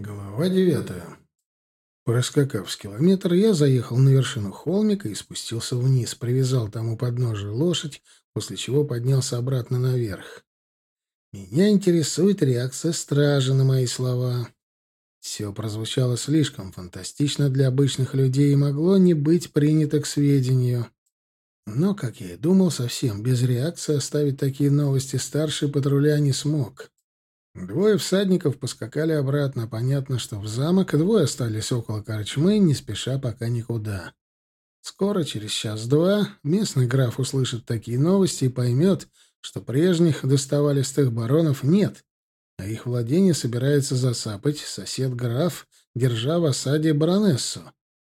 Глава девятая. Проскакав с километр, я заехал на вершину холмика и спустился вниз, привязал тому подножию лошадь, после чего поднялся обратно наверх. Меня интересует реакция стражи на мои слова. Все прозвучало слишком фантастично для обычных людей и могло не быть принято к сведению. Но, как я и думал, совсем без реакции оставить такие новости старший патруля не смог. Двое всадников поскакали обратно. Понятно, что в замок, двое остались около корчмы, не спеша пока никуда. Скоро, через час-два, местный граф услышит такие новости и поймет, что прежних доставалистых баронов нет, а их владение собирается засапать сосед-граф, держа в осаде баронессу,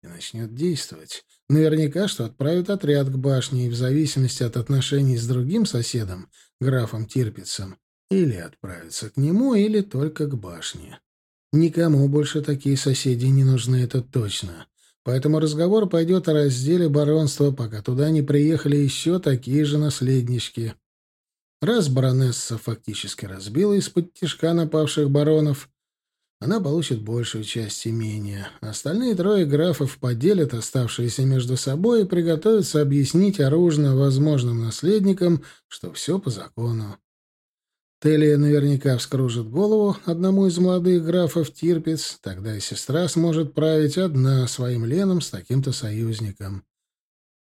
и начнет действовать. Наверняка, что отправит отряд к башне, и в зависимости от отношений с другим соседом, графом Тирпицем, или отправиться к нему, или только к башне. Никому больше такие соседи не нужны, это точно. Поэтому разговор пойдет о разделе баронства, пока туда не приехали еще такие же наследнички. Раз баронесса фактически разбила из-под тишка напавших баронов, она получит большую часть имения. Остальные трое графов поделят оставшиеся между собой и приготовятся объяснить оружно возможным наследникам, что все по закону. Телия наверняка вскружит голову одному из молодых графов Тирпиц, тогда и сестра сможет править одна своим леном с таким-то союзником.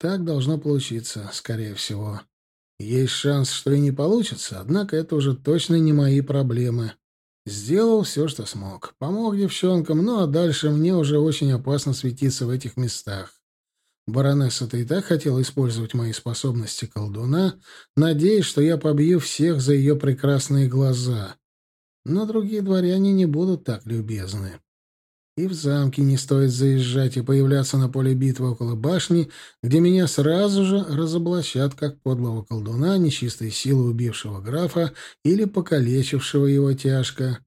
Так должно получиться, скорее всего. Есть шанс, что и не получится, однако это уже точно не мои проблемы. Сделал все, что смог. Помог девчонкам, ну а дальше мне уже очень опасно светиться в этих местах. Баронесса-то и так хотела использовать мои способности колдуна, надеясь, что я побью всех за ее прекрасные глаза. Но другие дворяне не будут так любезны. И в замке не стоит заезжать и появляться на поле битвы около башни, где меня сразу же разоблачат как подлого колдуна, нечистой силы убившего графа или покалечившего его тяжко.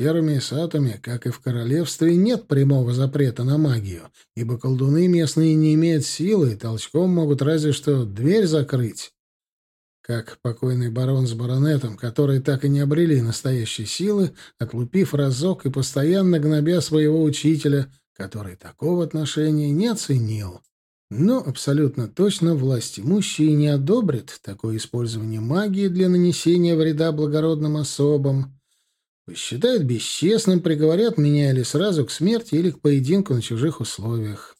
В терме и сатоме, как и в королевстве, нет прямого запрета на магию, ибо колдуны местные не имеют силы и толчком могут разве что дверь закрыть. Как покойный барон с баронетом, которые так и не обрели настоящей силы, отлупив разок и постоянно гнобя своего учителя, который такого отношения не оценил. Но абсолютно точно власть имущие не одобрит такое использование магии для нанесения вреда благородным особам, Посчитают бесчестным, приговорят меня или сразу к смерти, или к поединку на чужих условиях.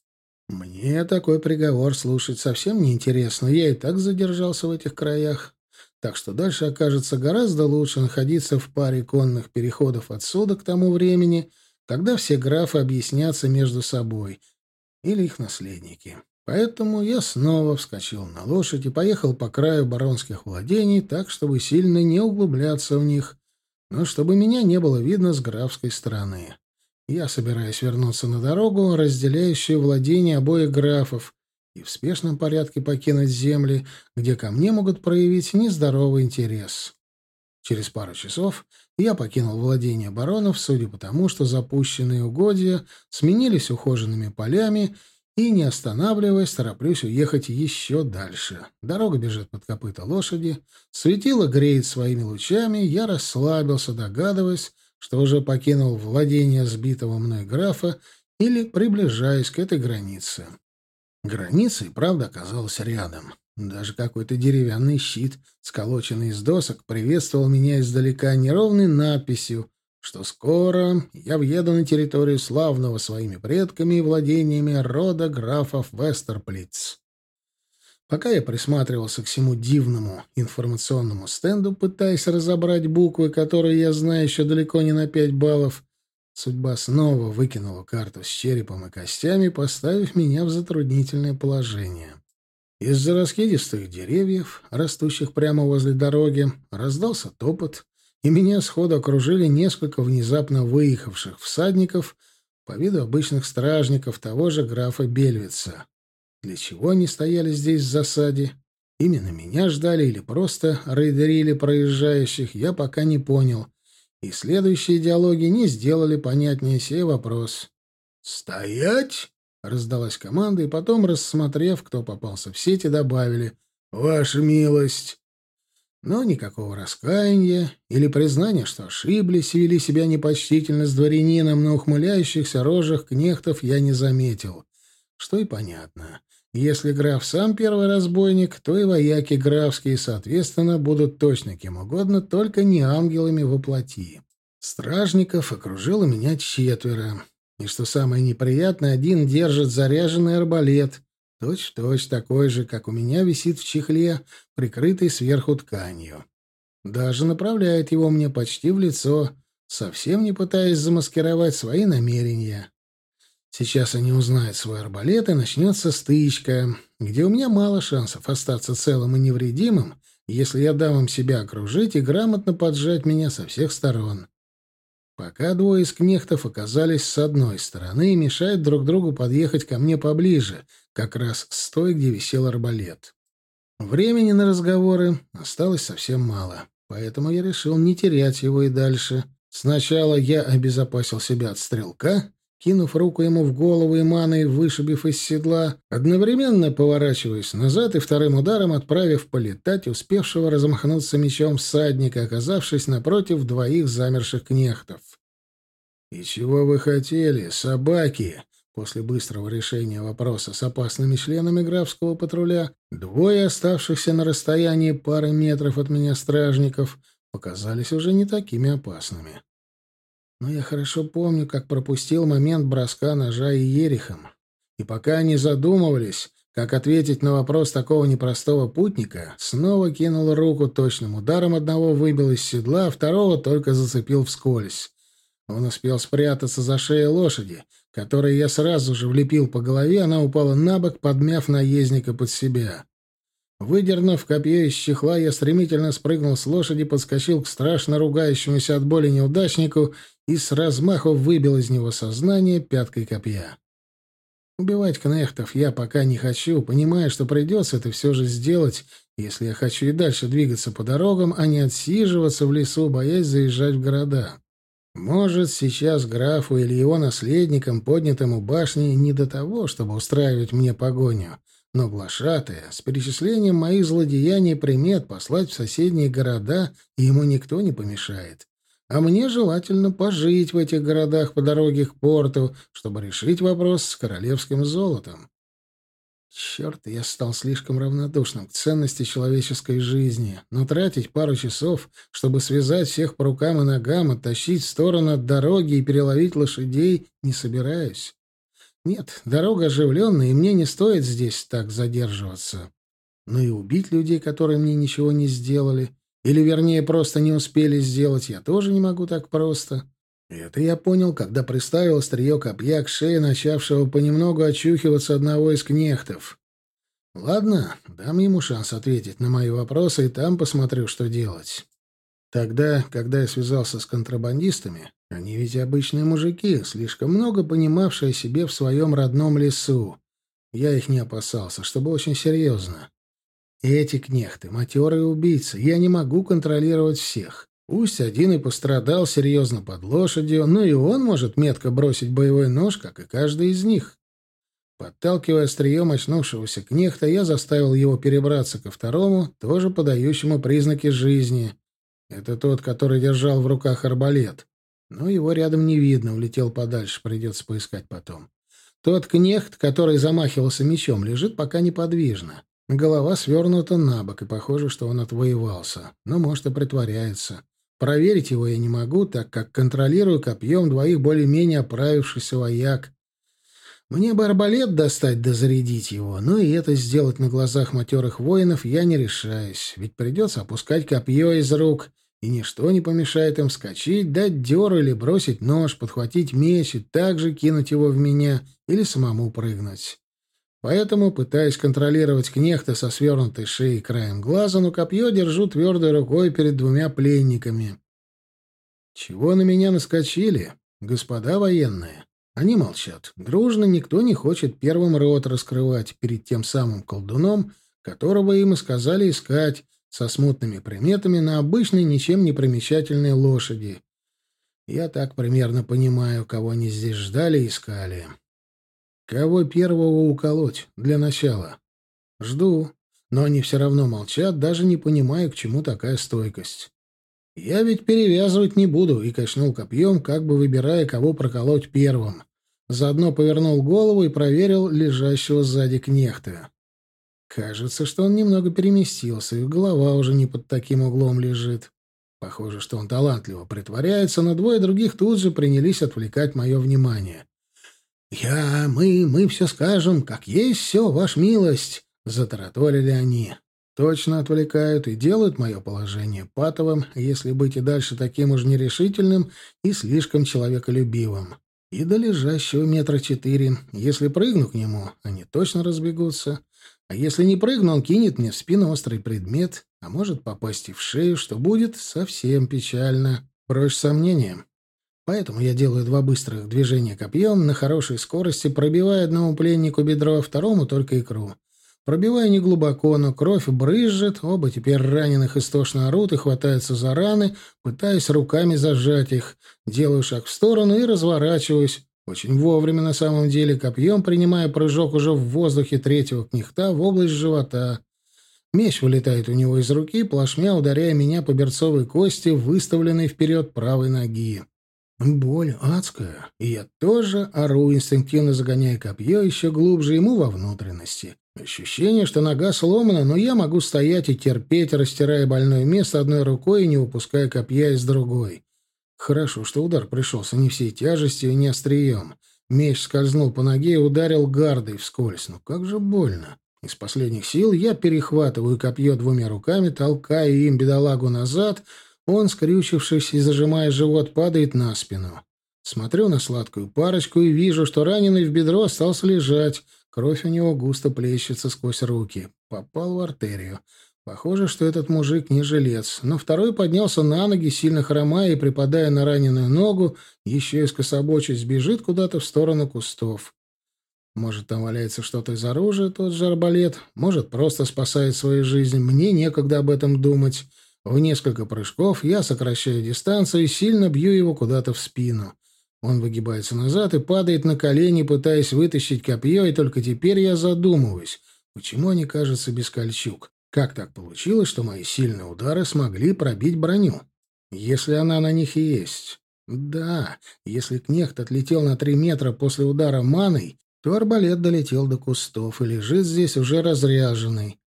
Мне такой приговор слушать совсем не интересно. Я и так задержался в этих краях. Так что дальше окажется гораздо лучше находиться в паре конных переходов отсюда к тому времени, когда все графы объяснятся между собой или их наследники. Поэтому я снова вскочил на лошадь и поехал по краю баронских владений так, чтобы сильно не углубляться в них, но чтобы меня не было видно с графской стороны. Я собираюсь вернуться на дорогу, разделяющую владение обоих графов, и в спешном порядке покинуть земли, где ко мне могут проявить нездоровый интерес. Через пару часов я покинул владение баронов, судя по тому, что запущенные угодья сменились ухоженными полями, и, не останавливаясь, тороплюсь уехать еще дальше. Дорога бежит под копыта лошади, светило греет своими лучами, я расслабился, догадываясь, что уже покинул владение сбитого мной графа или приближаясь к этой границе. Граница и правда оказалась рядом. Даже какой-то деревянный щит, сколоченный из досок, приветствовал меня издалека неровной надписью что скоро я въеду на территорию славного своими предками и владениями рода графов Вестерплиц. Пока я присматривался к всему дивному информационному стенду, пытаясь разобрать буквы, которые я знаю еще далеко не на пять баллов, судьба снова выкинула карту с черепом и костями, поставив меня в затруднительное положение. Из-за раскидистых деревьев, растущих прямо возле дороги, раздался топот, и меня сходу окружили несколько внезапно выехавших всадников по виду обычных стражников того же графа Бельвица. Для чего они стояли здесь в засаде? Именно меня ждали или просто рейдерили проезжающих, я пока не понял. И следующие диалоги не сделали понятнее сей вопрос. «Стоять!» — раздалась команда, и потом, рассмотрев, кто попался в сети, добавили «Ваша милость!» Но никакого раскаяния или признания, что ошиблись и вели себя непочтительно с дворянином на ухмыляющихся рожах кнехтов я не заметил. Что и понятно. Если граф сам первый разбойник, то и вояки графские, соответственно, будут точно кем угодно, только не ангелами во плоти. Стражников окружило меня четверо. И что самое неприятное, один держит заряженный арбалет, точь-в-точь такой же, как у меня висит в чехле, прикрытый сверху тканью. Даже направляет его мне почти в лицо, совсем не пытаясь замаскировать свои намерения. Сейчас они узнают свой арбалет, и начнется стычка, где у меня мало шансов остаться целым и невредимым, если я дам им себя окружить и грамотно поджать меня со всех сторон. Пока двое из кнехтов оказались с одной стороны и мешают друг другу подъехать ко мне поближе, как раз с той, где висел арбалет. Времени на разговоры осталось совсем мало, поэтому я решил не терять его и дальше. Сначала я обезопасил себя от стрелка, кинув руку ему в голову и маной, вышибив из седла, одновременно поворачиваясь назад и вторым ударом отправив полетать успевшего размахнуться мечом всадника, оказавшись напротив двоих замерших кнехтов. «И чего вы хотели, собаки?» После быстрого решения вопроса с опасными членами графского патруля, двое оставшихся на расстоянии пары метров от меня стражников показались уже не такими опасными. Но я хорошо помню, как пропустил момент броска ножа и ерехом. И пока они задумывались, как ответить на вопрос такого непростого путника, снова кинул руку точным ударом, одного выбил из седла, а второго только зацепил вскользь. Он успел спрятаться за шеей лошади, которой я сразу же влепил по голове, она упала на бок, подмяв наездника под себя. Выдернув копье из чехла, я стремительно спрыгнул с лошади, подскочил к страшно ругающемуся от боли неудачнику и с размаху выбил из него сознание пяткой копья. Убивать кнехтов я пока не хочу, понимая, что придется это все же сделать, если я хочу и дальше двигаться по дорогам, а не отсиживаться в лесу, боясь заезжать в города. Может, сейчас графу или его наследникам, поднятым у башни, не до того, чтобы устраивать мне погоню, но глашатая, с перечислением моих злодеяний примет послать в соседние города, ему никто не помешает. А мне желательно пожить в этих городах по дороге к порту, чтобы решить вопрос с королевским золотом. Черт, я стал слишком равнодушным к ценности человеческой жизни, но тратить пару часов, чтобы связать всех по рукам и ногам, оттащить в сторону от дороги и переловить лошадей, не собираюсь. Нет, дорога оживленная, и мне не стоит здесь так задерживаться. Но и убить людей, которые мне ничего не сделали, или, вернее, просто не успели сделать, я тоже не могу так просто. Это я понял, когда приставил острие копья к шее начавшего понемногу очухиваться одного из кнехтов. Ладно, дам ему шанс ответить на мои вопросы, и там посмотрю, что делать. Тогда, когда я связался с контрабандистами, они ведь обычные мужики, слишком много понимавшие себе в своем родном лесу. Я их не опасался, что было очень серьезно. Эти кнехты — матерые убийцы, я не могу контролировать всех. Пусть один и пострадал серьезно под лошадью, но и он может метко бросить боевой нож, как и каждый из них. Подталкивая острием очнувшегося кнехта, я заставил его перебраться ко второму, тоже подающему признаки жизни. Это тот, который держал в руках арбалет. Но его рядом не видно, улетел подальше, придется поискать потом. Тот кнехт, который замахивался мечом, лежит пока неподвижно. Голова свернута на бок, и похоже, что он отвоевался. Но, может, и притворяется. Проверить его я не могу, так как контролирую копьем двоих более-менее оправившихся вояк. Мне бы арбалет достать да зарядить его, но и это сделать на глазах матерых воинов я не решаюсь, ведь придется опускать копье из рук, и ничто не помешает им вскочить, дать дёру или бросить нож, подхватить меч и также кинуть его в меня или самому прыгнуть. Поэтому, пытаясь контролировать кнехта со свернутой шеей краем глаза, но копье держу твердой рукой перед двумя пленниками. Чего на меня наскочили, господа военные? Они молчат. Дружно никто не хочет первым рот раскрывать перед тем самым колдуном, которого им и сказали искать, со смутными приметами на обычной, ничем не примечательной лошади. Я так примерно понимаю, кого они здесь ждали и искали. Кого первого уколоть для начала? Жду. но они все равно молчат, даже не понимая, к чему такая стойкость. Я ведь перевязывать не буду, и качнул копьем, как бы выбирая, кого проколоть первым. Заодно повернул голову и проверил лежащего сзади кнехта. Кажется, что он немного переместился, и голова уже не под таким углом лежит. Похоже, что он талантливо притворяется, но двое других тут же принялись отвлекать мое внимание. «Я, мы, мы все скажем, как есть все, ваш милость!» — затараторили они. Точно отвлекают и делают мое положение патовым, если быть и дальше таким уж нерешительным и слишком человеколюбивым. И до лежащего метра четыре. Если прыгну к нему, они точно разбегутся. А если не прыгну, он кинет мне в спину острый предмет, а может попасть и в шею, что будет совсем печально. Прочь сомнением. Поэтому я делаю два быстрых движения копьем на хорошей скорости, пробивая одному пленнику бедро, а второму только икру. Пробиваю неглубоко, но кровь брызжет, оба теперь раненых истошно орут и хватаются за раны, пытаясь руками зажать их. Делаю шаг в сторону и разворачиваюсь. Очень вовремя, на самом деле, копьем принимая прыжок уже в воздухе третьего кнехта в область живота. Меч вылетает у него из руки, плашмя ударяя меня по берцовой кости, выставленной вперед правой ноги. Боль адская, и я тоже ору, инстинктивно загоняя копье еще глубже ему во внутренности. Ощущение, что нога сломана, но я могу стоять и терпеть, растирая больное место одной рукой и не выпуская копья из другой. Хорошо, что удар пришелся не всей тяжестью и не острием. Меч скользнул по ноге и ударил гардой вскользь. Ну как же больно. Из последних сил я перехватываю копье двумя руками, толкая им бедолагу назад — он, скрючившись и зажимая живот, падает на спину. Смотрю на сладкую парочку и вижу, что раненый в бедро остался лежать. Кровь у него густо плещется сквозь руки. Попал в артерию. Похоже, что этот мужик не жилец. Но второй поднялся на ноги, сильно хромая и припадая на раненую ногу, еще и скособочись бежит куда-то в сторону кустов. Может, там валяется что-то из оружия, тот же арбалет. Может, просто спасает свою жизнь. Мне некогда об этом думать. В несколько прыжков я сокращаю дистанцию и сильно бью его куда-то в спину. Он выгибается назад и падает на колени, пытаясь вытащить копье, и только теперь я задумываюсь, почему они кажутся без кольчуг. Как так получилось, что мои сильные удары смогли пробить броню? Если она на них и есть. Да, если кнехт отлетел на три метра после удара маной, то арбалет долетел до кустов и лежит здесь уже разряженный.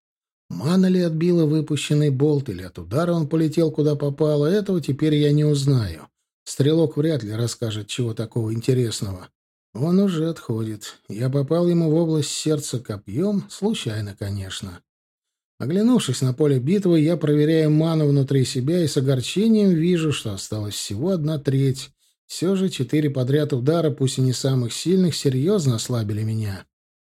Мана ли отбила выпущенный болт, или от удара он полетел куда попало, этого теперь я не узнаю. Стрелок вряд ли расскажет чего такого интересного. Он уже отходит. Я попал ему в область сердца копьем, случайно, конечно. Оглянувшись на поле битвы, я проверяю ману внутри себя и с огорчением вижу, что осталось всего одна треть. Все же четыре подряд удара, пусть и не самых сильных, серьезно ослабили меня.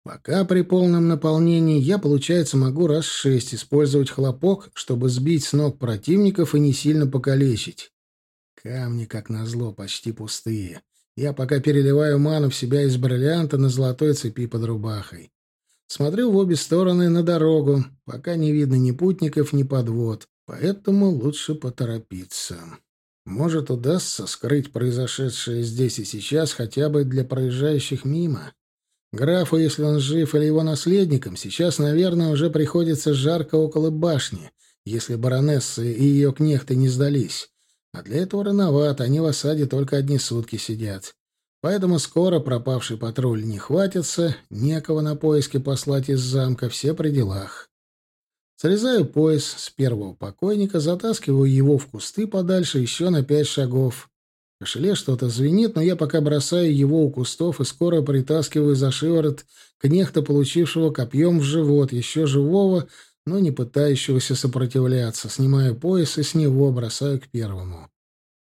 Пока при полном наполнении я, получается, могу раз шесть использовать хлопок, чтобы сбить с ног противников и не сильно покалечить. Камни, как назло, почти пустые. Я пока переливаю ману в себя из бриллианта на золотой цепи под рубахой. Смотрю в обе стороны на дорогу, пока не видно ни путников, ни подвод, поэтому лучше поторопиться. Может, удастся скрыть произошедшее здесь и сейчас хотя бы для проезжающих мимо. Графу, если он жив, или его наследникам, сейчас, наверное, уже приходится жарко около башни, если баронесса и ее кнехты не сдались. А для этого рановато, они в осаде только одни сутки сидят. Поэтому скоро пропавший патруль не хватится, некого на поиски послать из замка, все при делах. Срезаю пояс с первого покойника, затаскиваю его в кусты подальше еще на пять шагов. В кошеле что-то звенит, но я пока бросаю его у кустов и скоро притаскиваю за шиворот кнехта, получившего копьем в живот, еще живого, но не пытающегося сопротивляться. Снимаю пояс и с него бросаю к первому.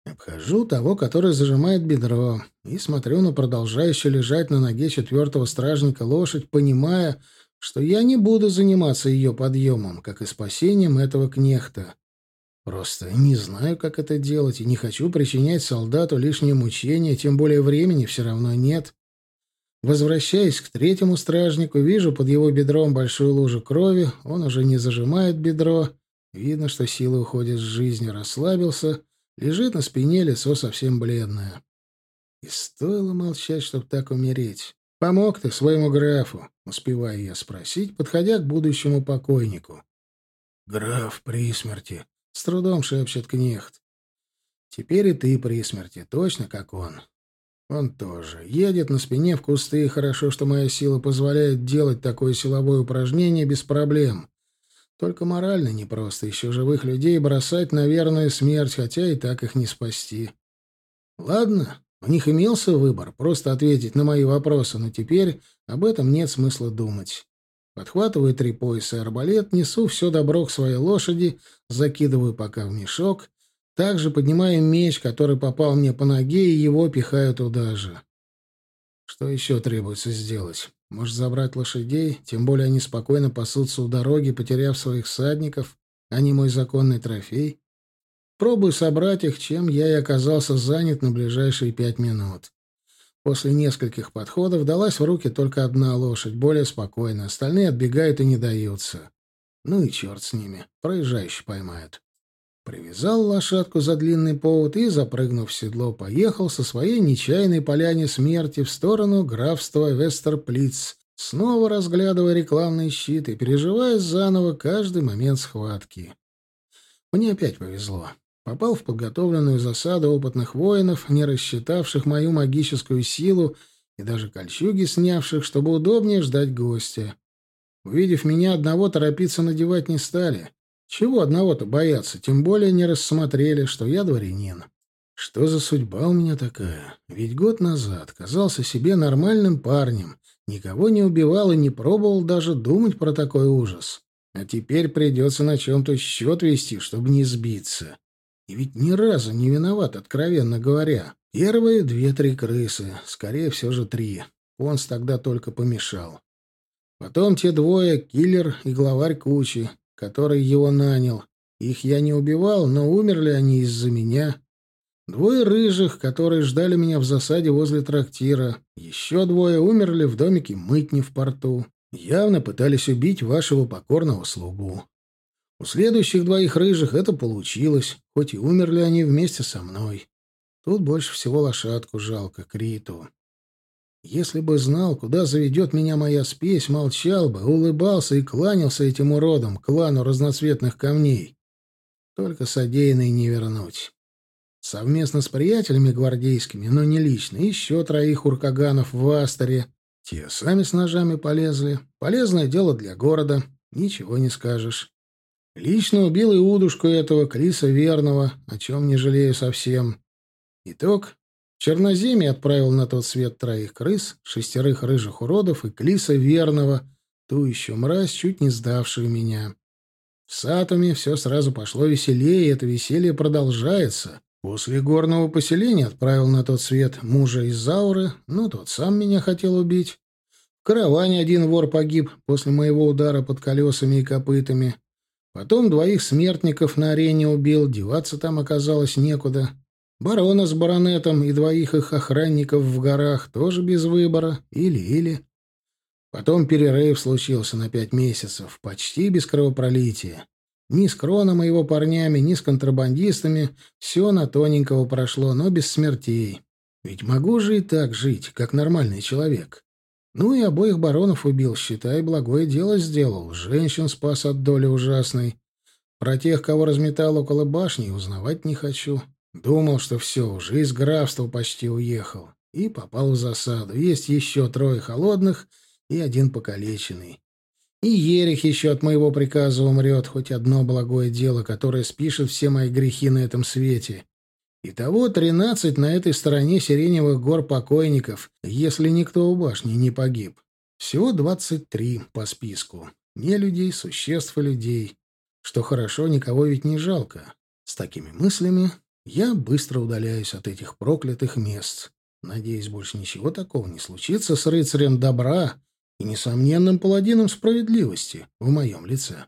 Обхожу того, который зажимает бедро, и смотрю на продолжающую лежать на ноге четвертого стражника лошадь, понимая, что я не буду заниматься ее подъемом, как и спасением этого кнехта. Просто не знаю, как это делать, и не хочу причинять солдату лишние мучения, тем более времени все равно нет. Возвращаясь к третьему стражнику, вижу под его бедром большую лужу крови, он уже не зажимает бедро, видно, что силы уходят с жизни, расслабился, лежит на спине, лицо совсем бледное. И стоило молчать, чтобы так умереть. Помог ты своему графу, успеваю я спросить, подходя к будущему покойнику. Граф при смерти, с трудом шепчет кнехт. Теперь и ты при смерти, точно как он. Он тоже. Едет на спине в кусты, хорошо, что моя сила позволяет делать такое силовое упражнение без проблем. Только морально непросто еще живых людей бросать на верную смерть, хотя и так их не спасти. Ладно, у них имелся выбор — просто ответить на мои вопросы, но теперь об этом нет смысла думать. Подхватываю три пояса и арбалет, несу все добро к своей лошади, закидываю пока в мешок, также поднимаю меч, который попал мне по ноге, и его пихаю туда же. Что еще требуется сделать? Может, забрать лошадей? Тем более они спокойно пасутся у дороги, потеряв своих всадников. Они мой законный трофей. Пробую собрать их, чем я и оказался занят на ближайшие пять минут. После нескольких подходов далась в руки только одна лошадь, более спокойно. Остальные отбегают и не даются. Ну и черт с ними. Проезжающие поймают. Привязал лошадку за длинный повод и, запрыгнув в седло, поехал со своей нечаянной поляне смерти в сторону графства Вестерплиц, снова разглядывая рекламный щит и переживая заново каждый момент схватки. Мне опять повезло. Попал в подготовленную засаду опытных воинов, не рассчитавших мою магическую силу и даже кольчуги снявших, чтобы удобнее ждать гостя. Увидев меня одного, торопиться надевать не стали. Чего одного-то бояться, тем более не рассмотрели, что я дворянин. Что за судьба у меня такая? Ведь год назад казался себе нормальным парнем, никого не убивал и не пробовал даже думать про такой ужас. А теперь придется на чем-то счет вести, чтобы не сбиться. И ведь ни разу не виноват, откровенно говоря. Первые две-три крысы, скорее все же три. Понс тогда только помешал. Потом те двое, киллер и главарь кучи, который его нанял. Их я не убивал, но умерли они из-за меня. Двое рыжих, которые ждали меня в засаде возле трактира. Еще двое умерли в домике мытни в порту. Явно пытались убить вашего покорного слугу. У следующих двоих рыжих это получилось, хоть и умерли они вместе со мной. Тут больше всего лошадку жалко, Криту. Если бы знал, куда заведет меня моя спесь, молчал бы, улыбался и кланялся этим уродам, клану разноцветных камней. Только содеянный не вернуть. Совместно с приятелями гвардейскими, но не лично, еще троих уркаганов в Астере. Те сами с ножами полезли. Полезное дело для города, ничего не скажешь. Лично убил и удушку этого Клиса Верного, о чем не жалею совсем. Итог Черноземье отправил на тот свет троих крыс, шестерых рыжих уродов и Клиса Верного, ту еще мразь, чуть не сдавшую меня. В Сатуме все сразу пошло веселее, и это веселье продолжается. После горного поселения отправил на тот свет мужа из Зауры, ну, тот сам меня хотел убить. В караване один вор погиб после моего удара под колесами и копытами. Потом двоих смертников на арене убил, деваться там оказалось некуда. Барона с баронетом и двоих их охранников в горах тоже без выбора. Или-или. Потом перерыв случился на пять месяцев, почти без кровопролития. Ни с Кроном и его парнями, ни с контрабандистами все на тоненького прошло, но без смертей. Ведь могу же и так жить, как нормальный человек. Ну и обоих баронов убил, считай, благое дело сделал. Женщин спас от доли ужасной. Про тех, кого разметал около башни, узнавать не хочу. Думал, что все, уже из графства почти уехал. И попал в засаду. Есть еще трое холодных и один покалеченный. И Ерих еще от моего приказа умрет, хоть одно благое дело, которое спишет все мои грехи на этом свете. Итого тринадцать на этой стороне сиреневых гор покойников, если никто у башни не погиб. Всего двадцать три по списку. Не людей, существ и людей. Что хорошо, никого ведь не жалко. С такими мыслями я быстро удаляюсь от этих проклятых мест. Надеюсь, больше ничего такого не случится с рыцарем добра и несомненным паладином справедливости в моем лице.